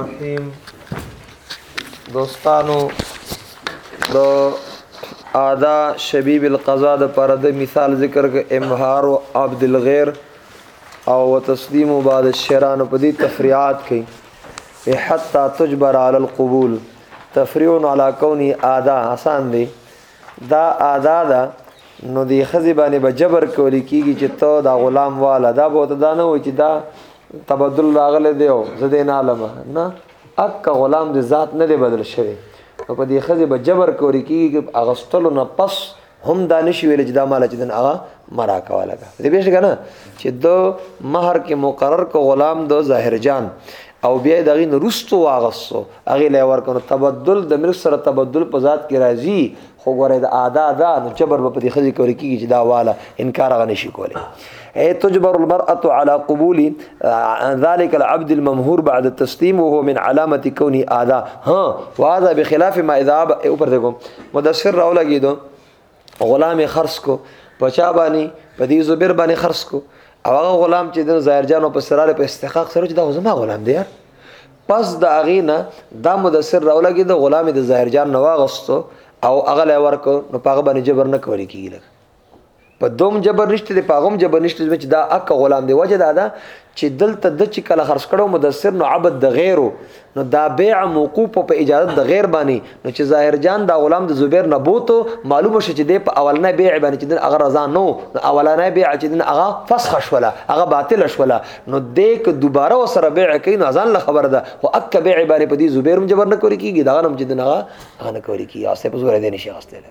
رحیم دوستانو د ادا شبیب القضاء د پر د مثال ذکر ک امهار او عبد الغیر او تسلیم بعد الشران په دې تفریعات کې حتا تجبر علی القبول تفریع علی کون ادا حسن دی دا ادا دا نو دی خزی باندې به جبر کولی کیږي چې ته دا غلام والا دا به ته دا نه و چې دا تبدل راغله دی او زه دې نه علم نه اک غلام دې ذات نه دی بدل شوی نو په دې خزه به جبر کوي کیږي اغستلو نه پس هم دا نشي ویل چې دا مال چې دن هغه مرا کوه لګا دې به څنګه نه چې د مہر کې مقرر کو غلام د ظاهر جان او بیا دغه نرستو واغسو هغه لې ورکو تبدل د ملک سره تبدل په ذات کې راځي خو ګوره د ادا دا نو جبر به په دې خزي کول کیږي چې دا والا انکار غنه شي کولی اي تجبر المرأة على قبول ذلك العبد الممهور بعد التسليم وهو من علامة كونه آدا ها وهذا بخلاف ما اذا اوپر دیکھو مدثر راو لګی دو غلام خرص کو پچا باندې په دې زبر باندې خرص کو او هغه غلام چې د ظاهر جانو په سراله په استحقاق سره چې دا زما غلام دی یار پس د هغې نه دا مدثر راولګېده غلام یې د ظاهرجان نه واغستو او هغه له ورکو نو په هغه باندې جبر نه کولی کېږي لکه په دوم جبر نشته دی په هغه هم جبر نشته دی چې دا اک غلام دی وجه دا ده چې دلته د چې کله خرڅ کړو مدثر نو عبد د غیرو نو دا بیع موقوف په اجازه د غیر باندې نو چې ظاهر جان دا غلام د زبیر نه بوتو معلومه شو چې د په اولنې بیع باندې چې دن هغه رضا نو اولنې بیع چې دن هغه فسخ شوله هغه باطل شوله نو د ک دوباره وسره بیع کین ځان له خبر ده او اک بیع باندې په دې زبیر هم جبر نه کوي کیږي دا غنم چې دن هغه هغه نه کوي کیږي اوسه په زور دې نشي غستله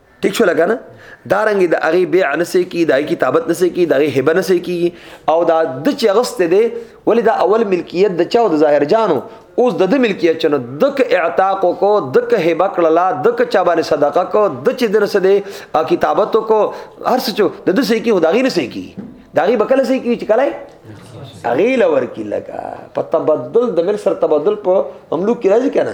ټیک شو لګا نه دا رنګ د هغه بیع نه سې کی د کتابت نه سې کی د هغه هبه نه سې کی او دا د چې غست دی ولې دا اول ملکیت د چاو د ظاهر جانو اوس د د ملکیت چنو دک اعتاق کو دک هبه کړلا دک چا باندې صدقه کو د چې درس دی کتابت کو هر څه چو د د سې کی هداغي نه سې کی داغي بکل سې کی چې کله اغیل ورکی لگا په تبدل د مل سر تبدل په مملوک کی راځي کنه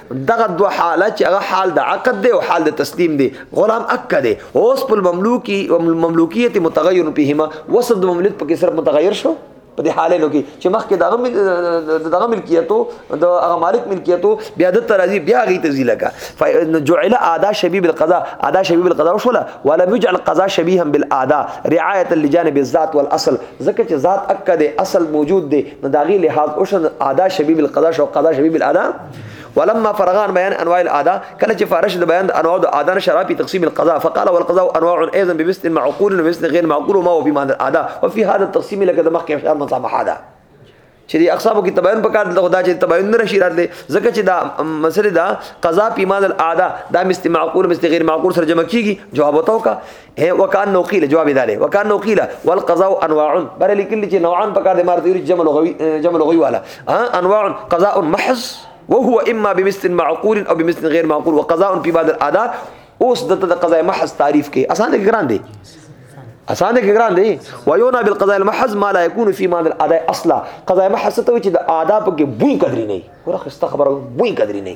دغه دوه حالت چې هغه حال د عقد دی او حال د تسلیم دی غلام اک دی اوس په مملوکی او مملوکیت متغیر فيهما وسط مملوک په کې صرف متغیر شو په دې حالینو کې چې مخکې دغه دغه ملکیتو د هغه مالک ملکیتو بیا د ترازی بیا غي تزي لګه جعل ادا شبیب القضاء ادا شبیب القضاء وشولا ولم يجعل القضاء شبيها بالادا رعايه لجانب الذات والاصل ځکه چې ذات اکد اصل موجود دی نو داغي لحاظ اوشن ادا شبیب القضاء شو قضاء شبیب الادا ولما فرغ عن بيان انواع العاده کله چې فارش د بیان د انواع د عاده نه شرابي تقسیم القضاء فقال والقضاء انواع ايضا بمثل معقول ومثل غير معقول وما هو في معنى العاده وفي هذا التقسيم لك د مخکې اشعار مصامحه ده چې د اقسامو کې تباین په کار د خدا چې تباین نه راشي راتلې ځکه چې دا مسله دا قضا پیمان الاعاده دا مست معقول مست غیر معقول سره جمع کیږي جواب وتاو کا هي وکان نو قيل جواب داله وکان نو قيل والقضاء انواع بر لیکل چې نوعان په کار د مار تیری جمع لغوي جمع لغوي والا انواع قضاء محض وهو اما بمثل معقول او بمثل غير معقول وقضاء في بعض الاداء اوس د قضاء محض تعریف کې اسان دي ګران دي اسان دي ګران دي ويونا بالقضاء المحض ما لا يكون في معنى الاداء اصلا قضاء محض ته چې د آداب کې بوی قدرې نه ورخه استخبار بوی قدرې نه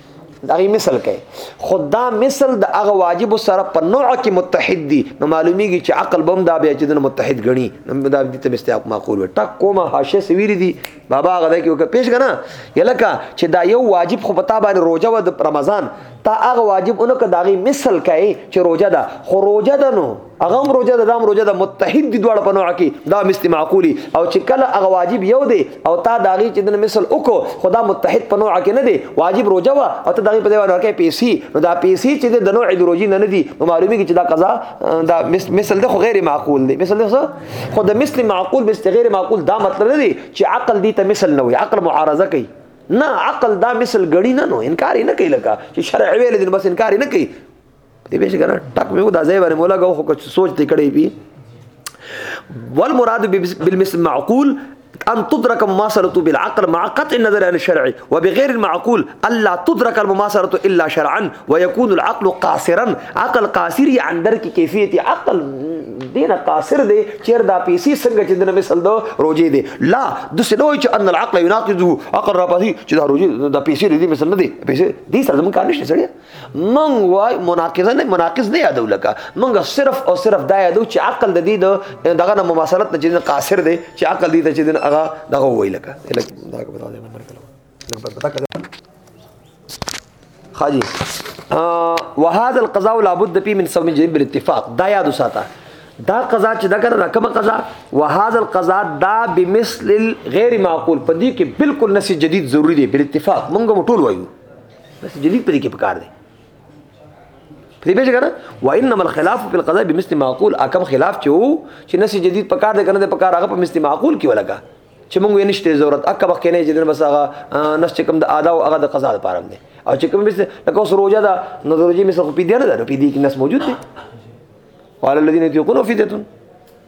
دا غي مثال کوي خدا مثال د هغه واجب سره په نوع کې متحد دي نو معلومیږي چې عقل بم دا بیا چې د متحد غني نو دا د تم استحق معقول وي ټک کومه حاشیه سویری دي بابا هغه کې وکړه پیش کنه یلکه چې دا یو واجب خو پتا باندې روزه و د رمضان تا هغه واجب اونکه دا غي مثال کوي چې روزه ده خو روزه ده نو هغه هم روزه ده دا هم روزه ده متحد دي دواړه په نوع کې دا مثل معقولي او چې کله هغه واجب یو دی او تا د هغې چې د مثل وکړو خو دا متحد په نوع کې نه دی واجب روزه وه او ته د هغې په ځای باندې ورکوې پیسې نو دا پیسې چې دی د نوع د روژې نه نه دي نو معلومېږي چې دا قضا دا مثل ده خو غیر معقول دی مثل ده خو د مثل معقول مثل غیر معقول دا مطلب نه دی چې عقل دې ته مثل نه وي عقل معارضه کوي نه عقل دا مثل غړي نه نو انکار نه کوي لکه چې شرع ویل دي بس انکار نه کوي دې به څنګه ټک مې ودا ځای باندې مولا غو خو سوچ دې کړې بي والمراد بالمثل معقول أن تدرك مماثلته بالعقل مع قطع النظر عن الشرع وبغير المعقول ألا تدرك المماثلة إلا شرعا ويكون العقل قاصرا عقل قاصر عن درك كيفية عقل دینه قاصر دی چیر دا پیسې څنګه چې دنه مثال دو روجي دی لا د سنوي چې ان العقل يناقضه عقل را پاسي چې دا روجي دا پیسې دې مثال نه دی پیسې دې سره زمون کار نشته سړی منګ وای مناقضه نه مناقض نه یادو لکه منګ صرف او صرف دا یادو چې عقل د دې د دغه مماثلت نه چې قاصر دی چې عقل دې ته چې دین هغه دغه وای لکه لکه دا په دغه نمبر کلو خاجي وهذا القضاء لابد فيه من سوم جنب بالاتفاق دا یادو ساته دا قضا چې دا کنه کومه قضا وهذا القضاء دا بمثل غیر معقول پدې کې بالکل نسی جدید ضروری دی بل اتفاق مونږ ټول وایو بس جديد په دې کې پکار دی په دې پیژه کنه وانما الخلاف في القضاء بمثل معقول اکم خلاف چې وو چې نس جديد پکار دی کنه د پکار هغه په مثل معقول کې ولګا چې مونږ یې نشته ضرورت اکه وخت نه جدن بس هغه نس چې کوم د ادا او هغه د قضا لپاره دی او چې کوم بس لکه اوس روزه ده نو روزه مې څه خو پی دی نه ده پی دی کې نس موجود دی وعلى الذين يطيقون فديه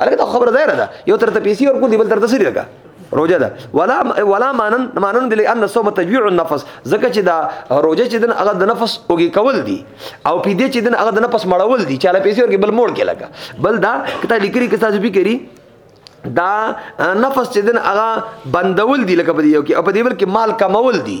الګ دا خبره ده نه یو تر ته پیسې ورکو دی بل تر ته سری لګا روزه ده ولا ولا مانن مانن دي لئن الصوم تجويع النفس ځکه چې دا روزه چې دن هغه د نفس اوګي کول دي او پی دې چې دن هغه د نفس مړول دي چاله پیسې ورګي بل موړ کې لګا بل دا کته لیکري کې تاسو به کری دا نفس چې دن هغه بندول دي لکه په دې یو کې په دې بل کې مال کمول دي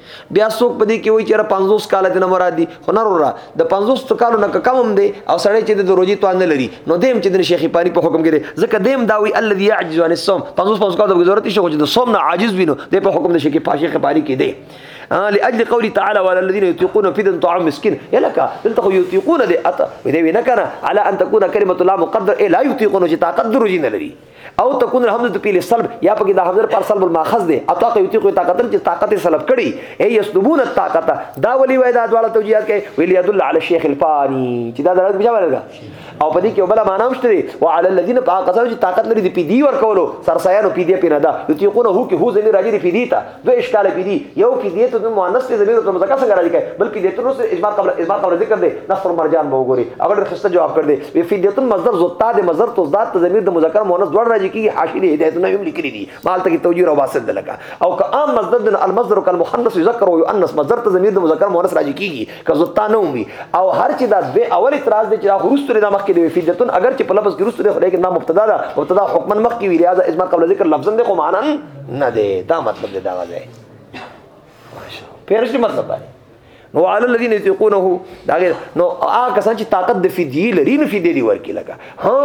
بیا څوک په دې کې وایي چې 50 کال د نه مراد دي خو نه وروره د 50 کالو نه کم هم دی او سړی چې د روزي توان نه لري نو دیم چې د شیخ پانی په حکم کې دی ځکه دیم دا وی الذي يعجز عن الصوم 50 50 کالو د ضرورت شي خو چې د صوم نه عاجز وینو د په حکم د شیخ پاشي خبري کې دی لاجل قول تعالی ولا الذين يطيقون فدن طعام مسكين یلکه دلته یطيقون دي اته دې وینه کنه على ان تكون كلمه لا مقدر لا يطيقون چې طاقت دروځي نه لري او تكون الحمزه في السلب یا پکې د حمزه پر سلب الماخذ دی اتا کو یتیق طاقت چې طاقت سلب کړي ای یسلبون الطاقت دا ولی وای دا ډول توجیهات کوي ویل يدل على الشيخ الفاني چې دا درته بیا ورګه او په دې کې بل معنا مشته دی او على الذين طاقت چې طاقت لري دی پی دی ورکولو سرسایانو پی دی پی نه دا یتیقونه هو کې هو ځنی راځي دی پی دی ته دو اشکال پی دی یو کی دیت نو مؤنث دی ضمیر تو مذکر څنګه راځي کوي بلکې دیت نو سره اجماع قبل اجماع قبل ذکر دی نصر مرجان به وګوري هغه ډېر خسته جواب کړ دی وی فی دیت مصدر زتا دی مصدر تو ذات ته ضمیر د مذکر مؤنث دوړ راځي کی حاشی دی هدایت نه هم لیکلي دي مال ته کی توجیه او واسط لگا او که عام مصدر د المصدر کل مخنث یذکر او یؤنث مصدر ته ضمیر د مذکر مؤنث راځي کیږي که زتا نه وي او هر چې دا به اول اعتراض دی چې دا خروج تر دا مخ کې دی فی دیت اگر چې په لفظ کې رسته دی خو لیکن دا مبتدا ده مبتدا حکمن مخ کې وی لہذا اجماع قبل ذکر لفظا دی خو معنا نه دی دا مطلب دی دا غځای پیرشت مطلب باندې نو علی الذین یتقونه دا نو هغه کسان چې طاقت د فدیه لري نو فدیه دی ورکی لگا ها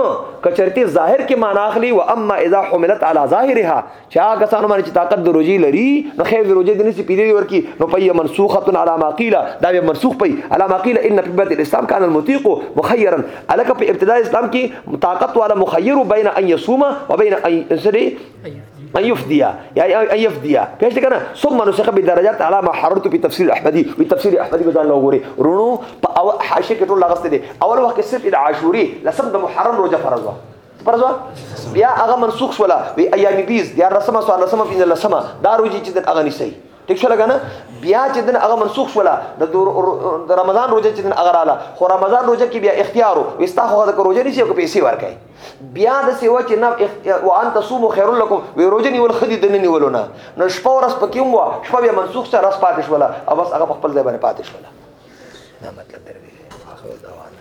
کچرته ظاهر کې معنا اخلي و اما اذا حملت علی ظاهرها چې هغه کسان باندې چې طاقت د روزي لري نو خیر د روزي د نسی پیدی ورکی نو پي منسوخه علی ما قیل دا به منسوخ پي علی ما قیل ان فبت الاسلام كان المطيق مخيرا الک په ابتداء اسلام کې طاقت والا مخیر بین ان یصوم وبین ان ان يفديا يعني ان يفديا پیش کنه ثم نسخ بدرجات على ما حررت په تفسیر احمدی په تفسیر احمدی بدل نو غوري رونو په او حاشیه کې ټول لغسته دي اول وخت صرف د عاشوري لسم د محرم روزه فرض وه فرض وه بیا هغه منسوخ شولا وی ایام بیز د رسمه سو رسمه فین لسمه دا روزي چې د اغه نسی ټیک شو لګنه بیا چې دن هغه منسوخ شولا د رمضان روزه چې دن اغراله خو رمضان روزه کې بیا اختیارو وستا خو د روزه نشي کو پیسې ورکای بیا د سیوا چې نه اختیار او ان تصوم خیر لكم وی روزه نیول خدي د نه نیولو نه نو شپه ورځ پکې مو شپه به منسوخ سره رس پاتې شوله او بس هغه خپل ځای باندې پاتې شوله دا مطلب دی اخر دوام